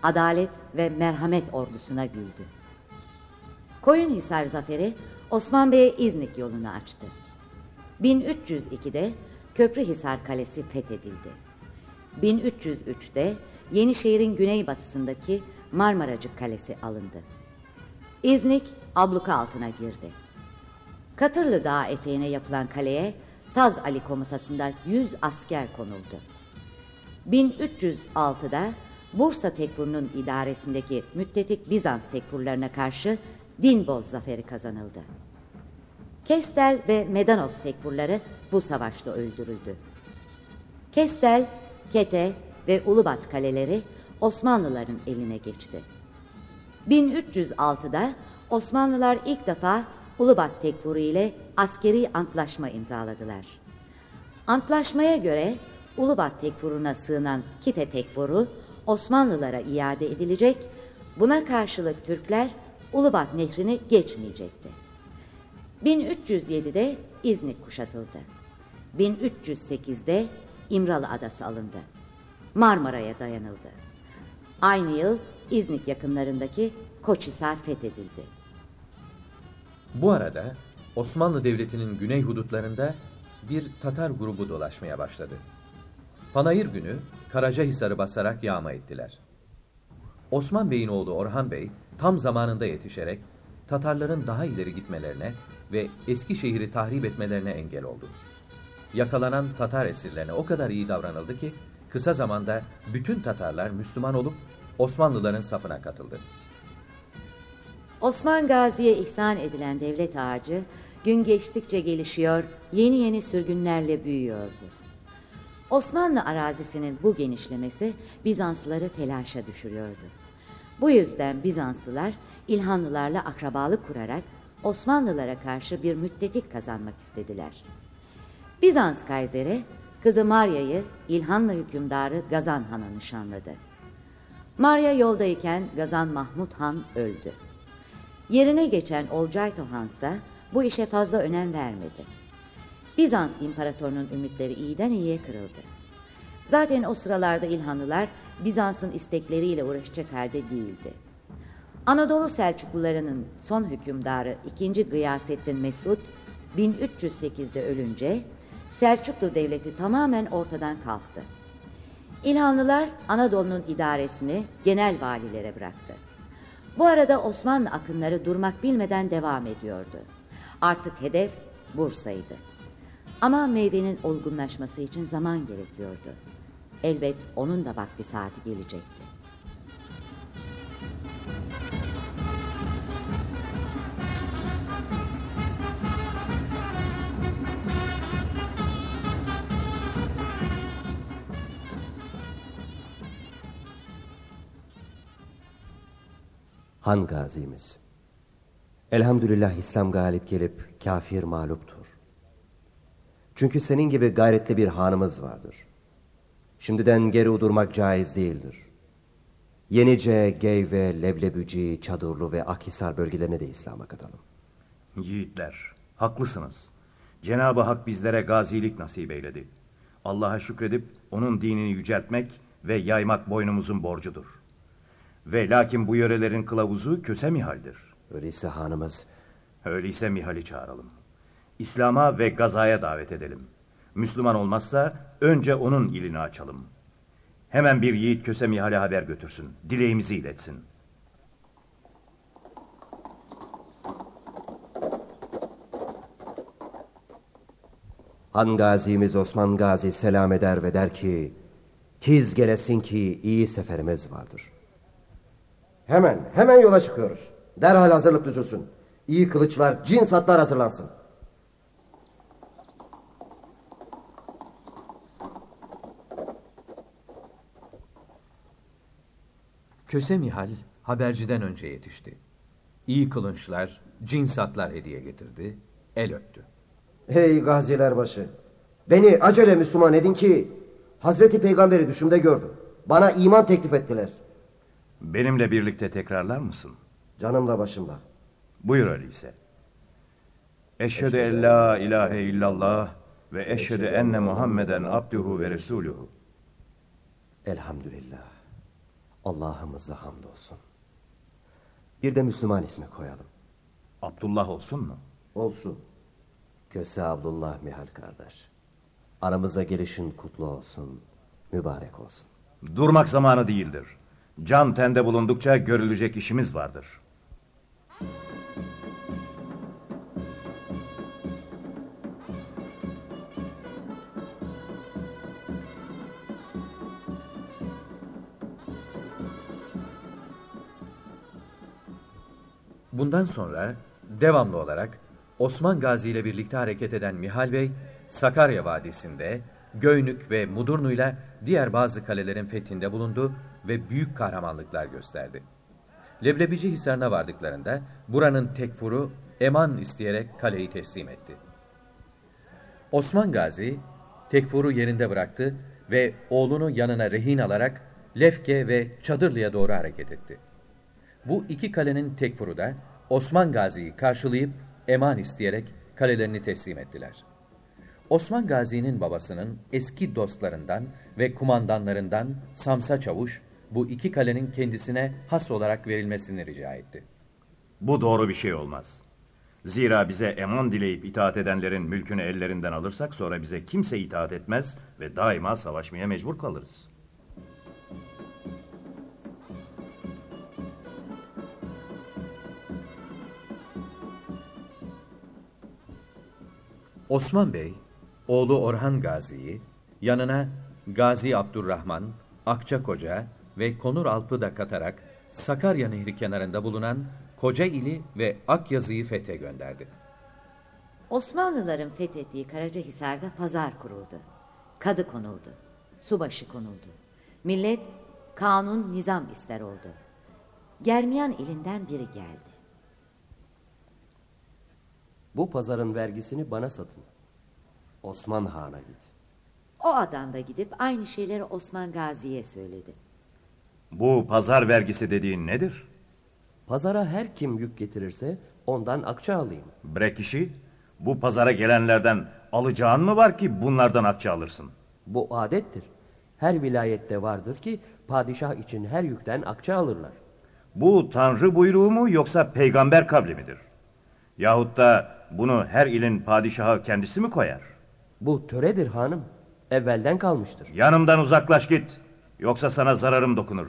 adalet ve merhamet ordusuna güldü. Koyunhisar zaferi Osman Bey'e İznik yolunu açtı. 1302'de Köprühisar Kalesi fethedildi. 1303'te Yenişehir'in güneybatısındaki Marmaracık Kalesi alındı. İznik abluka altına girdi. Katırlı Dağı eteğine yapılan kaleye Taz Ali komutasında 100 asker konuldu. 1306'da Bursa Tekfur'un idaresindeki müttefik Bizans tekfurlarına karşı Dinboz zaferi kazanıldı. Kestel ve Medanos tekfurları bu savaşta öldürüldü. Kestel, Kete ve Ulubat kaleleri Osmanlıların eline geçti. 1306'da Osmanlılar ilk defa Ulubat Tekfuru ile askeri antlaşma imzaladılar. Antlaşmaya göre Ulubat Tekfuru'na sığınan Kite Tekfuru Osmanlılara iade edilecek, buna karşılık Türkler Ulubat Nehri'ni geçmeyecekti. 1307'de İznik kuşatıldı. 1308'de İmralı Adası alındı. Marmara'ya dayanıldı. Aynı yıl İznik yakınlarındaki Koçhisar fethedildi. Bu arada Osmanlı Devleti'nin güney hudutlarında bir Tatar grubu dolaşmaya başladı. Panayır günü Karacahisar'ı basarak yağma ettiler. Osman Bey'in oğlu Orhan Bey tam zamanında yetişerek Tatarların daha ileri gitmelerine ve eski şehri tahrip etmelerine engel oldu. Yakalanan Tatar esirlerine o kadar iyi davranıldı ki kısa zamanda bütün Tatarlar Müslüman olup Osmanlıların safına katıldı. Osman Gazi'ye ihsan edilen devlet ağacı gün geçtikçe gelişiyor, yeni yeni sürgünlerle büyüyordu. Osmanlı arazisinin bu genişlemesi Bizanslıları telaşa düşürüyordu. Bu yüzden Bizanslılar İlhanlılarla akrabalık kurarak Osmanlılara karşı bir müttefik kazanmak istediler. Bizans Kayseri kızı Maria'yı İlhanlı hükümdarı Gazan Han'a nişanladı. Maria yoldayken Gazan Mahmud Han öldü. Yerine geçen Olcayto Han ise bu işe fazla önem vermedi. Bizans imparatorunun ümitleri iyiden iyiye kırıldı. Zaten o sıralarda İlhanlılar Bizans'ın istekleriyle uğraşacak halde değildi. Anadolu Selçuklularının son hükümdarı 2. Gıyasettin Mesud 1308'de ölünce Selçuklu Devleti tamamen ortadan kalktı. İlhanlılar Anadolu'nun idaresini genel valilere bıraktı. Bu arada Osmanlı akınları durmak bilmeden devam ediyordu. Artık hedef Bursa'ydı. Ama meyvenin olgunlaşması için zaman gerekiyordu. Elbet onun da vakti saati gelecekti. Han gazimiz. Elhamdülillah İslam galip gelip kafir mağluptur. Çünkü senin gibi gayretli bir hanımız vardır. Şimdiden geri durmak caiz değildir. Yenice, Geyve, Leblebüci, Çadırlı ve Akhisar bölgelerine de İslam'a katalım. Yiğitler, haklısınız. Cenab-ı Hak bizlere gazilik nasip eyledi. Allah'a şükredip onun dinini yüceltmek ve yaymak boynumuzun borcudur. Ve lakin bu yörelerin kılavuzu köse Mihal'dir. Öyleyse hanımız... Öyleyse Mihal'i çağıralım. İslam'a ve gazaya davet edelim. Müslüman olmazsa önce onun ilini açalım. Hemen bir yiğit köse Mihal'e haber götürsün. Dileğimizi iletsin. Han gazimiz Osman Gazi selam eder ve der ki... Tiz gelesin ki iyi seferimiz vardır. Hemen, hemen yola çıkıyoruz. Derhal hazırlık düzülsün. İyi kılıçlar, cin satlar hazırlansın. Köse Mihal haberciden önce yetişti. İyi kılınçlar, cinsatlar hediye getirdi, el öptü. Hey gaziler başı! Beni acele Müslüman edin ki Hazreti Peygamberi düşümde gördüm. Bana iman teklif ettiler. Benimle birlikte tekrarlar mısın? Canımla başımla. Buyur öyleyse. Eşhedü en la ilahe illallah ve eşhedü enne Muhammeden abduhu ve resuluhu. Elhamdülillah. Allah'ımıza hamdolsun. Bir de Müslüman ismi koyalım. Abdullah olsun mu? Olsun. Köse Abdullah Mihal kardeş. Aramıza gelişin kutlu olsun, mübarek olsun. Durmak zamanı değildir. Can tende bulundukça görülecek işimiz vardır. Bundan sonra devamlı olarak Osman Gazi ile birlikte hareket eden Mihal Bey, Sakarya Vadisi'nde Göynük ve Mudurnu'yla diğer bazı kalelerin fethinde bulundu ve büyük kahramanlıklar gösterdi. Leblebici Hisarı'na vardıklarında buranın tekfuru eman isteyerek kaleyi teslim etti. Osman Gazi tekfuru yerinde bıraktı ve oğlunu yanına rehin alarak Lefke ve Çadırlı'ya doğru hareket etti. Bu iki kalenin tekfuru da Osman Gazi'yi karşılayıp eman isteyerek kalelerini teslim ettiler. Osman Gazi'nin babasının eski dostlarından ve kumandanlarından Samsa Çavuş bu iki kalenin kendisine has olarak verilmesini rica etti. Bu doğru bir şey olmaz. Zira bize eman dileyip itaat edenlerin mülkünü ellerinden alırsak sonra bize kimse itaat etmez ve daima savaşmaya mecbur kalırız. Osman Bey, oğlu Orhan Gazi'yi yanına Gazi Abdurrahman, Akçakoca ve Konur Alp'ı da katarak Sakarya Nehri kenarında bulunan Kocaeli ve Akyazı'yı fethe gönderdi. Osmanlıların fethettiği Karacahisar'da pazar kuruldu. Kadı konuldu. Subaşı konuldu. Millet kanun nizam ister oldu. Germiyan elinden biri geldi. Bu pazarın vergisini bana satın. Osman Han'a git. O adam da gidip aynı şeyleri Osman Gazi'ye söyledi. Bu pazar vergisi dediğin nedir? Pazara her kim yük getirirse ondan akça alayım. Brek işi, bu pazara gelenlerden alacağın mı var ki bunlardan akça alırsın? Bu adettir. Her vilayette vardır ki padişah için her yükten akça alırlar. Bu tanrı buyruğu mu yoksa peygamber kavli midir? Yahut da bunu her ilin padişahı kendisi mi koyar? Bu töredir hanım. Evvelden kalmıştır. Yanımdan uzaklaş git. Yoksa sana zararım dokunur.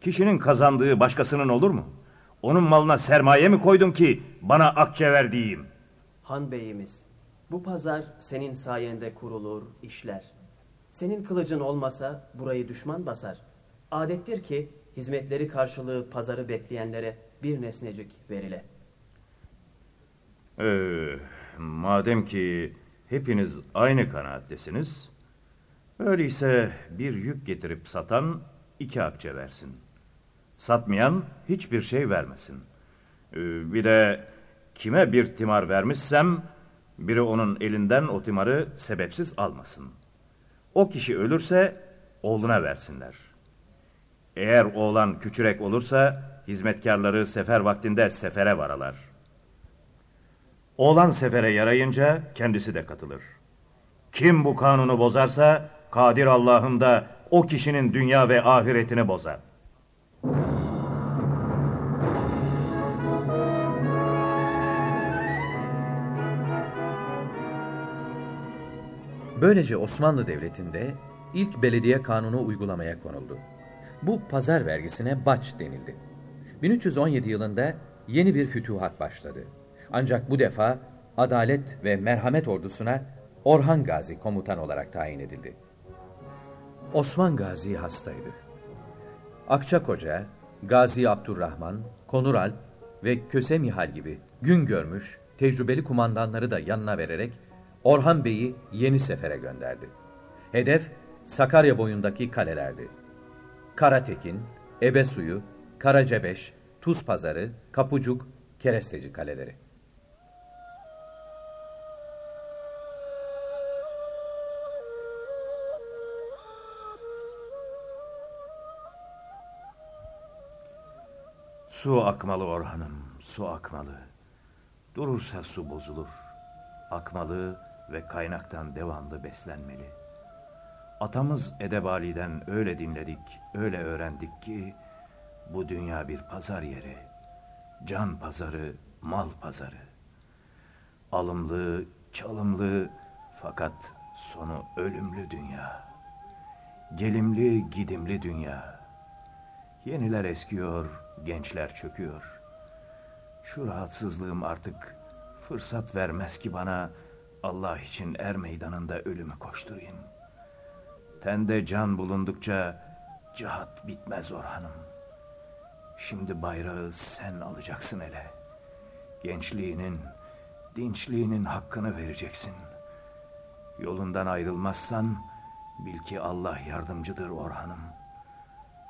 Kişinin kazandığı başkasının olur mu? Onun malına sermaye mi koydum ki bana akçe ver diyeyim? Han beyimiz, bu pazar senin sayende kurulur, işler. Senin kılıcın olmasa burayı düşman basar. Adettir ki hizmetleri karşılığı pazarı bekleyenlere bir nesnecik verile. Ee, madem ki hepiniz aynı kanaattesiniz, öyleyse bir yük getirip satan iki akçe versin. Satmayan hiçbir şey vermesin. Ee, bir de kime bir timar vermişsem, biri onun elinden o timarı sebepsiz almasın. O kişi ölürse oğluna versinler. Eğer oğlan küçürek olursa hizmetkarları sefer vaktinde sefere varalar. Oğlan sefere yarayınca kendisi de katılır. Kim bu kanunu bozarsa Kadir Allah'ım da o kişinin dünya ve ahiretini bozar. Böylece Osmanlı Devleti'nde ilk belediye kanunu uygulamaya konuldu. Bu pazar vergisine baç denildi. 1317 yılında yeni bir fütuhat başladı. Ancak bu defa adalet ve merhamet ordusuna Orhan Gazi komutan olarak tayin edildi. Osman Gazi hastaydı. Akçakoca, Gazi Abdurrahman, Konuralp ve Köse Mihal gibi gün görmüş, tecrübeli kumandanları da yanına vererek Orhan Bey'i yeni sefere gönderdi. Hedef Sakarya boyundaki kalelerdi. Karatekin, Ebesuyu, Karacebeş, Tuz Pazarı, Kapucuk, Keresteci kaleleri. Su akmalı Orhan'ım, su akmalı. Durursa su bozulur. Akmalı ve kaynaktan devamlı beslenmeli. Atamız Edebali'den öyle dinledik, öyle öğrendik ki bu dünya bir pazar yeri. Can pazarı, mal pazarı. Alımlı, çalımlı fakat sonu ölümlü dünya. Gelimli, gidimli dünya. Yeniler eskiyor, gençler çöküyor. Şu rahatsızlığım artık fırsat vermez ki bana Allah için er meydanında ölümü koşturayım. Tende can bulundukça cihat bitmez Orhan'ım. Şimdi bayrağı sen alacaksın ele. Gençliğinin, dinçliğinin hakkını vereceksin. Yolundan ayrılmazsan bil ki Allah yardımcıdır Orhan'ım.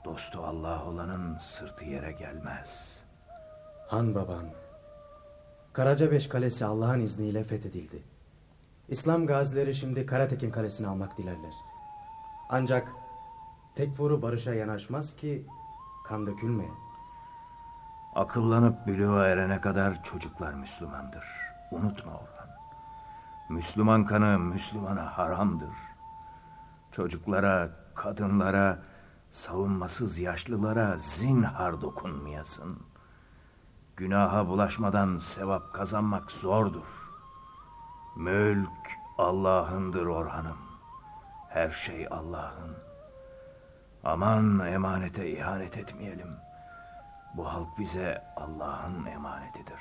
Dostu Allah olanın sırtı yere gelmez. Han babam, Karacabeş Kalesi Allah'ın izniyle fethedildi. İslam gazileri şimdi Karatekin Kalesi'ni almak dilerler. Ancak tekfuru barışa yanaşmaz ki kan dökülmeye. Akıllanıp bülüğe erene kadar çocuklar Müslümandır. Unutma Orhan. Müslüman kanı Müslümana haramdır. Çocuklara, kadınlara, savunmasız yaşlılara zinhar dokunmayasın. Günaha bulaşmadan sevap kazanmak zordur. Mülk Allah'ındır Orhan'ım. Her şey Allah'ın. Aman emanete ihanet etmeyelim. Bu halk bize Allah'ın emanetidir.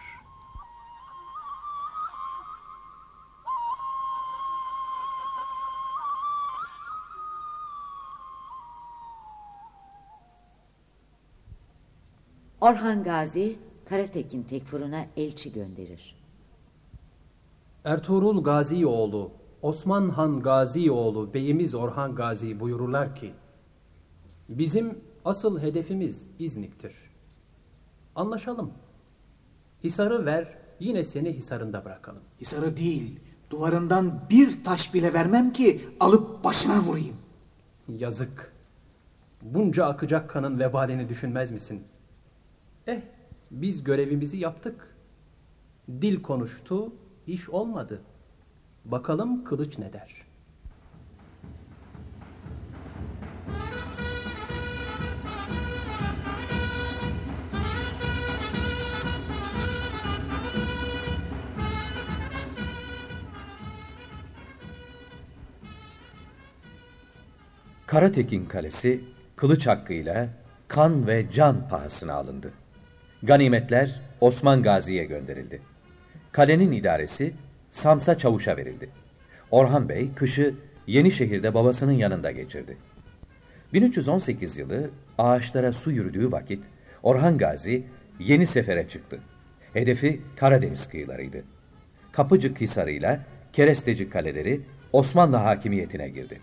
Orhan Gazi, Karatekin Tekfur'una elçi gönderir. Ertuğrul Gazioğlu, Osman Han Gazioğlu beyimiz Orhan Gazi buyururlar ki, Bizim asıl hedefimiz İznik'tir. Anlaşalım. Hisarı ver, yine seni hisarında bırakalım. Hisarı değil, duvarından bir taş bile vermem ki alıp başına vurayım. Yazık. Bunca akacak kanın vebalini düşünmez misin? Eh, biz görevimizi yaptık. Dil konuştu, iş olmadı. Bakalım kılıç ne der? Karatekin Kalesi kılıç hakkıyla kan ve can pahasına alındı. Ganimetler Osman Gazi'ye gönderildi. Kalenin idaresi Samsa Çavuş'a verildi. Orhan Bey kışı Yenişehir'de babasının yanında geçirdi. 1318 yılı ağaçlara su yürüdüğü vakit Orhan Gazi yeni sefere çıktı. Hedefi Karadeniz kıyılarıydı. Kapıcık Hisarı'yla Keresteci kaleleri Osmanlı hakimiyetine girdi.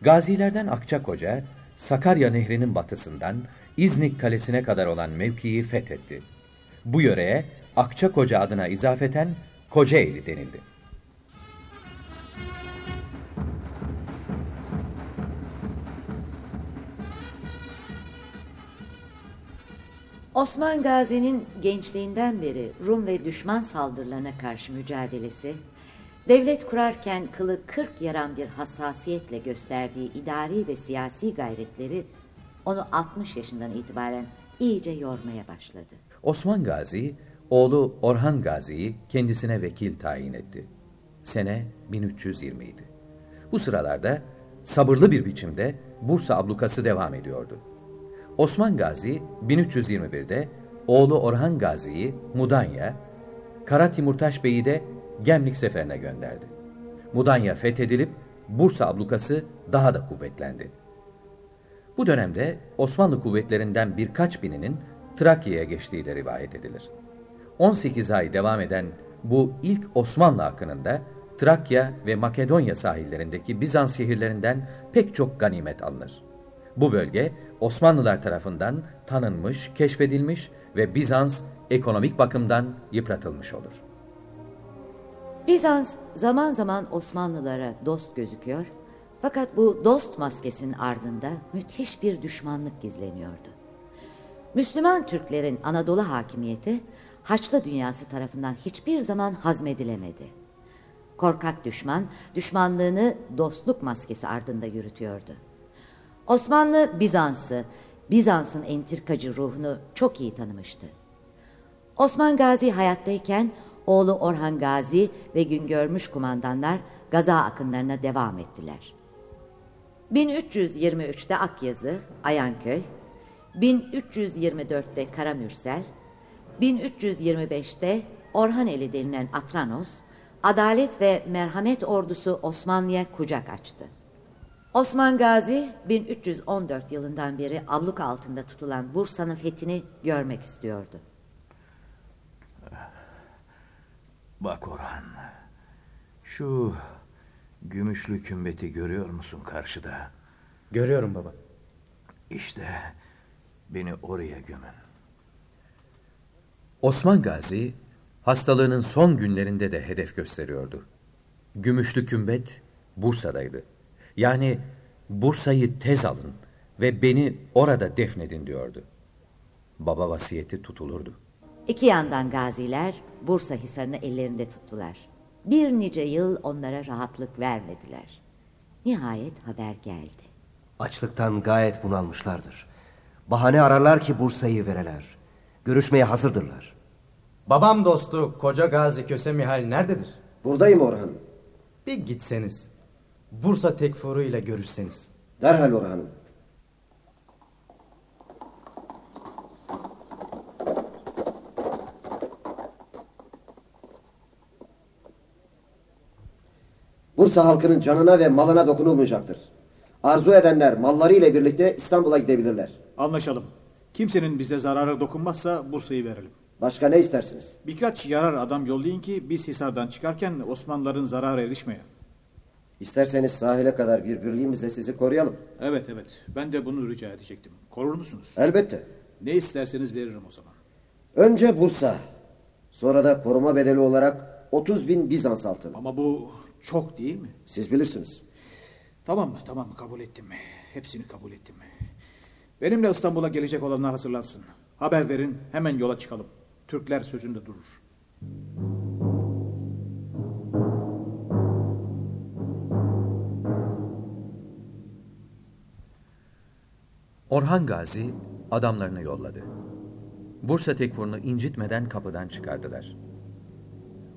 Gazilerden Akçakoca, Sakarya Nehri'nin batısından İznik Kalesi'ne kadar olan mevkiyi fethetti. Bu yöreye Akçakoca adına izafeten Kocaeli denildi. Osman Gazi'nin gençliğinden beri Rum ve düşman saldırılarına karşı mücadelesi, devlet kurarken kılı kırk yaran bir hassasiyetle gösterdiği idari ve siyasi gayretleri onu 60 yaşından itibaren iyice yormaya başladı. Osman Gazi, oğlu Orhan Gazi'yi kendisine vekil tayin etti. Sene 1320 idi. Bu sıralarda sabırlı bir biçimde Bursa ablukası devam ediyordu. Osman Gazi 1321'de oğlu Orhan Gazi'yi Mudanya, Kara Timurtaş Bey'i de Gemlik seferine gönderdi. Mudanya fethedilip Bursa ablukası daha da kuvvetlendi. Bu dönemde Osmanlı kuvvetlerinden birkaç bininin Trakya'ya geçtiği de rivayet edilir. 18 ay devam eden bu ilk Osmanlı akınında Trakya ve Makedonya sahillerindeki Bizans şehirlerinden pek çok ganimet alınır. Bu bölge Osmanlılar tarafından tanınmış, keşfedilmiş ve Bizans ekonomik bakımdan yıpratılmış olur. Bizans zaman zaman Osmanlılara dost gözüküyor fakat bu dost maskesinin ardında müthiş bir düşmanlık gizleniyordu. Müslüman Türklerin Anadolu hakimiyeti Haçlı dünyası tarafından hiçbir zaman hazmedilemedi. Korkak düşman düşmanlığını dostluk maskesi ardında yürütüyordu. Osmanlı Bizans'ı, Bizans'ın entrikacı ruhunu çok iyi tanımıştı. Osman Gazi hayattayken oğlu Orhan Gazi ve güngörmüş kumandanlar gaza akınlarına devam ettiler. 1323'te Akyazı, Ayanköy, 1324'te Karamürsel, 1325'te Orhaneli denilen Atranos, adalet ve merhamet ordusu Osmanlı'ya kucak açtı. Osman Gazi 1314 yılından beri abluk altında tutulan Bursa'nın fethini görmek istiyordu. Bak Orhan, şu gümüşlü kümbeti görüyor musun karşıda? Görüyorum baba. İşte beni oraya gömün. Osman Gazi hastalığının son günlerinde de hedef gösteriyordu. Gümüşlü kümbet Bursa'daydı. Yani Bursa'yı tez alın ve beni orada defnedin diyordu. Baba vasiyeti tutulurdu. İki yandan gaziler Bursa Hisarı'nı ellerinde tuttular. Bir nice yıl onlara rahatlık vermediler. Nihayet haber geldi. Açlıktan gayet bunalmışlardır. Bahane ararlar ki Bursa'yı vereler. Görüşmeye hazırdırlar. Babam dostu koca Gazi Köse Mihal nerededir? Buradayım Orhan. Bir gitseniz. Bursa tekfuru ile görüşseniz. Derhal Orhan. Bursa halkının canına ve malına dokunulmayacaktır. Arzu edenler malları ile birlikte İstanbul'a gidebilirler. Anlaşalım. Kimsenin bize zararı dokunmazsa Bursa'yı verelim. Başka ne istersiniz? Birkaç yarar adam yollayın ki biz Hisar'dan çıkarken Osmanlıların zarara erişmeye. İsterseniz sahile kadar bir birliğimizle sizi koruyalım. Evet evet. Ben de bunu rica edecektim. Korur musunuz? Elbette. Ne isterseniz veririm o zaman. Önce Bursa. Sonra da koruma bedeli olarak 30 bin Bizans altını. Ama bu çok değil mi? Siz bilirsiniz. Tamam tamam kabul ettim. Hepsini kabul ettim. Benimle İstanbul'a gelecek olanlar hazırlansın. Haber verin hemen yola çıkalım. Türkler sözünde durur. Orhan Gazi adamlarını yolladı. Bursa Tekfur'unu incitmeden kapıdan çıkardılar.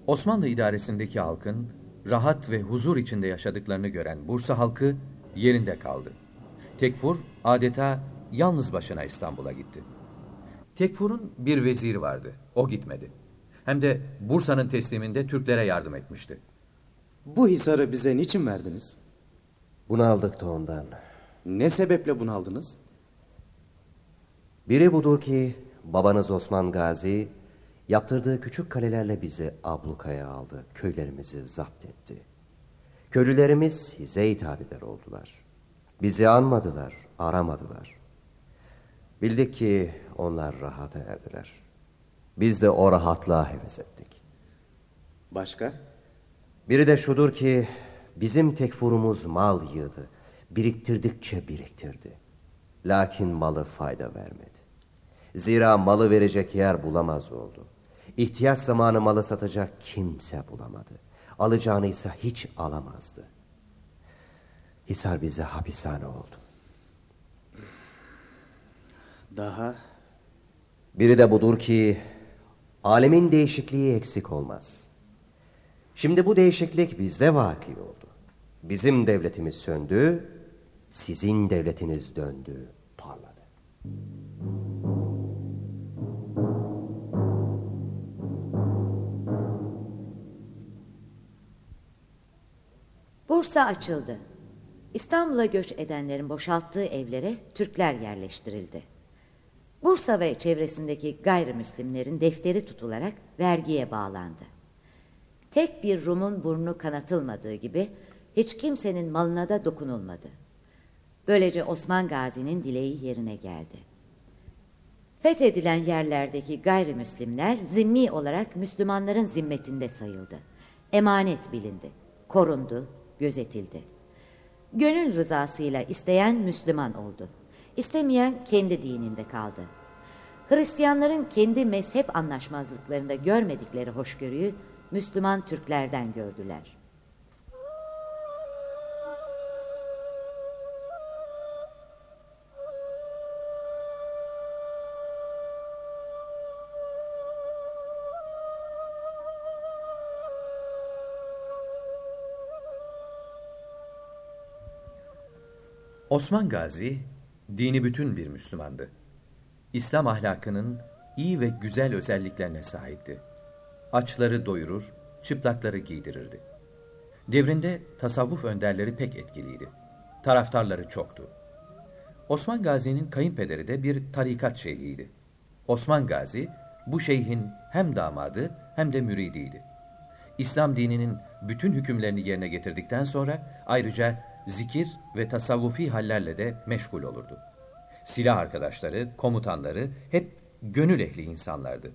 Osmanlı idaresindeki halkın rahat ve huzur içinde yaşadıklarını gören Bursa halkı yerinde kaldı. Tekfur adeta yalnız başına İstanbul'a gitti. Tekfur'un bir veziri vardı. O gitmedi. Hem de Bursa'nın tesliminde Türklere yardım etmişti. Bu hisarı bize niçin verdiniz? Bunu aldık da ondan. Ne sebeple bunu aldınız? Biri budur ki babanız Osman Gazi yaptırdığı küçük kalelerle bizi ablukaya aldı. Köylerimizi zapt etti. Köylülerimiz size itaat eder oldular. Bizi anmadılar, aramadılar. Bildik ki onlar rahata erdiler. Biz de o rahatlığa heves ettik. Başka? Biri de şudur ki bizim tekfurumuz mal yığdı. Biriktirdikçe biriktirdi. Lakin malı fayda vermedi. Zira malı verecek yer bulamaz oldu. İhtiyaç zamanı malı satacak kimse bulamadı. Alacağını ise hiç alamazdı. Hisar bize hapishane oldu. Daha? Biri de budur ki alemin değişikliği eksik olmaz. Şimdi bu değişiklik bizde vaki oldu. Bizim devletimiz söndü, sizin devletiniz döndü, parladı. Bursa açıldı. İstanbul'a göç edenlerin boşalttığı evlere Türkler yerleştirildi. Bursa ve çevresindeki gayrimüslimlerin defteri tutularak vergiye bağlandı. Tek bir Rum'un burnu kanatılmadığı gibi hiç kimsenin malına da dokunulmadı. Böylece Osman Gazi'nin dileği yerine geldi. Fethedilen yerlerdeki gayrimüslimler zimmi olarak Müslümanların zimmetinde sayıldı. Emanet bilindi, korundu, gözetildi. Gönül rızasıyla isteyen Müslüman oldu. İstemeyen kendi dininde kaldı. Hristiyanların kendi mezhep anlaşmazlıklarında görmedikleri hoşgörüyü Müslüman Türklerden gördüler. Osman Gazi, dini bütün bir Müslümandı. İslam ahlakının iyi ve güzel özelliklerine sahipti. Açları doyurur, çıplakları giydirirdi. Devrinde tasavvuf önderleri pek etkiliydi. Taraftarları çoktu. Osman Gazi'nin kayınpederi de bir tarikat şeyhiydi. Osman Gazi, bu şeyhin hem damadı hem de müridiydi. İslam dininin bütün hükümlerini yerine getirdikten sonra ayrıca zikir ve tasavvufi hallerle de meşgul olurdu. Silah arkadaşları, komutanları hep gönül ehli insanlardı.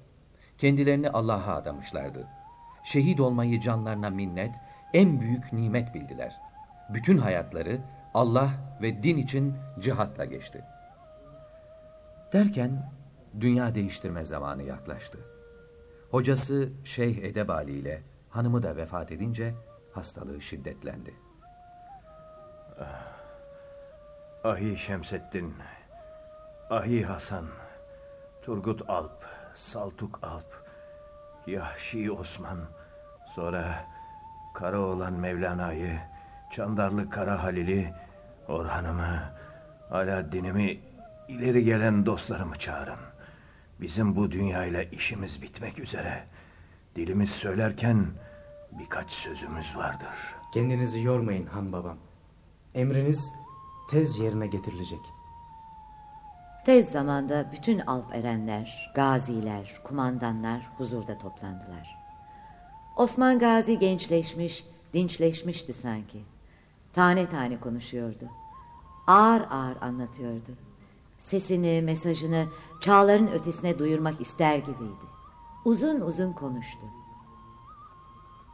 Kendilerini Allah'a adamışlardı. Şehit olmayı canlarına minnet, en büyük nimet bildiler. Bütün hayatları Allah ve din için cihatla geçti. Derken dünya değiştirme zamanı yaklaştı. Hocası Şeyh Edebali ile hanımı da vefat edince hastalığı şiddetlendi. Ahi Şemseddin, Ahi Hasan, Turgut Alp, Saltuk Alp, Yahşi Osman, sonra Karaoğlan Mevlana'yı, Çandarlı Kara Halil'i, Orhan'ımı, Alaaddin'imi, ileri gelen dostlarımı çağırın. Bizim bu dünyayla işimiz bitmek üzere. Dilimiz söylerken birkaç sözümüz vardır. Kendinizi yormayın han babam. Emriniz tez yerine getirilecek. Tez zamanda bütün alp erenler, gaziler, kumandanlar huzurda toplandılar. Osman Gazi gençleşmiş, dinçleşmişti sanki. Tane tane konuşuyordu. Ağır ağır anlatıyordu. Sesini, mesajını çağların ötesine duyurmak ister gibiydi. Uzun uzun konuştu.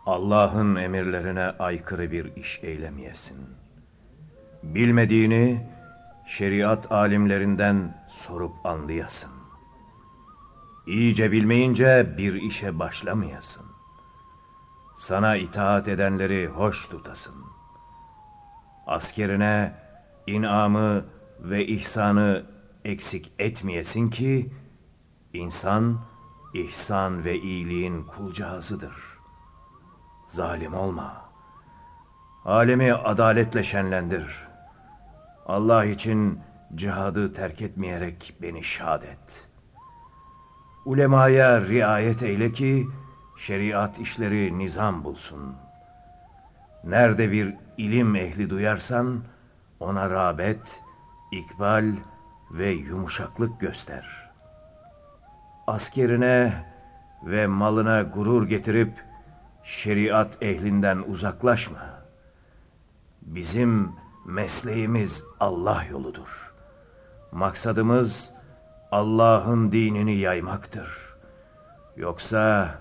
Allah'ın emirlerine aykırı bir iş eylemeyesin. Bilmediğini şeriat alimlerinden sorup anlayasın. İyice bilmeyince bir işe başlamayasın. Sana itaat edenleri hoş tutasın. Askerine inamı ve ihsanı eksik etmeyesin ki insan ihsan ve iyiliğin kulcağızıdır. Zalim olma. Alemi adaletle şenlendir. Allah için cihadı terk etmeyerek beni şad et. Ulemaya riayet eyle ki şeriat işleri nizam bulsun. Nerede bir ilim ehli duyarsan ona rağbet, ikbal ve yumuşaklık göster. Askerine ve malına gurur getirip şeriat ehlinden uzaklaşma. Bizim mesleğimiz Allah yoludur. Maksadımız Allah'ın dinini yaymaktır. Yoksa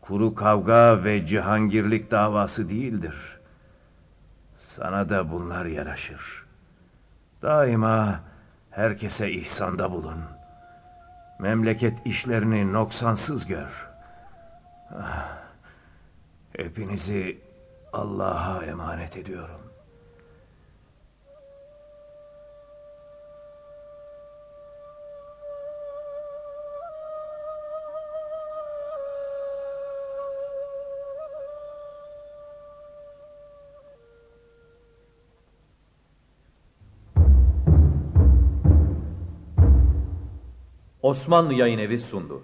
kuru kavga ve cihangirlik davası değildir. Sana da bunlar yaraşır. Daima herkese ihsanda bulun. Memleket işlerini noksansız gör. Ah, hepinizi Allah'a emanet ediyorum. Osmanlı Yayın Evi sundu.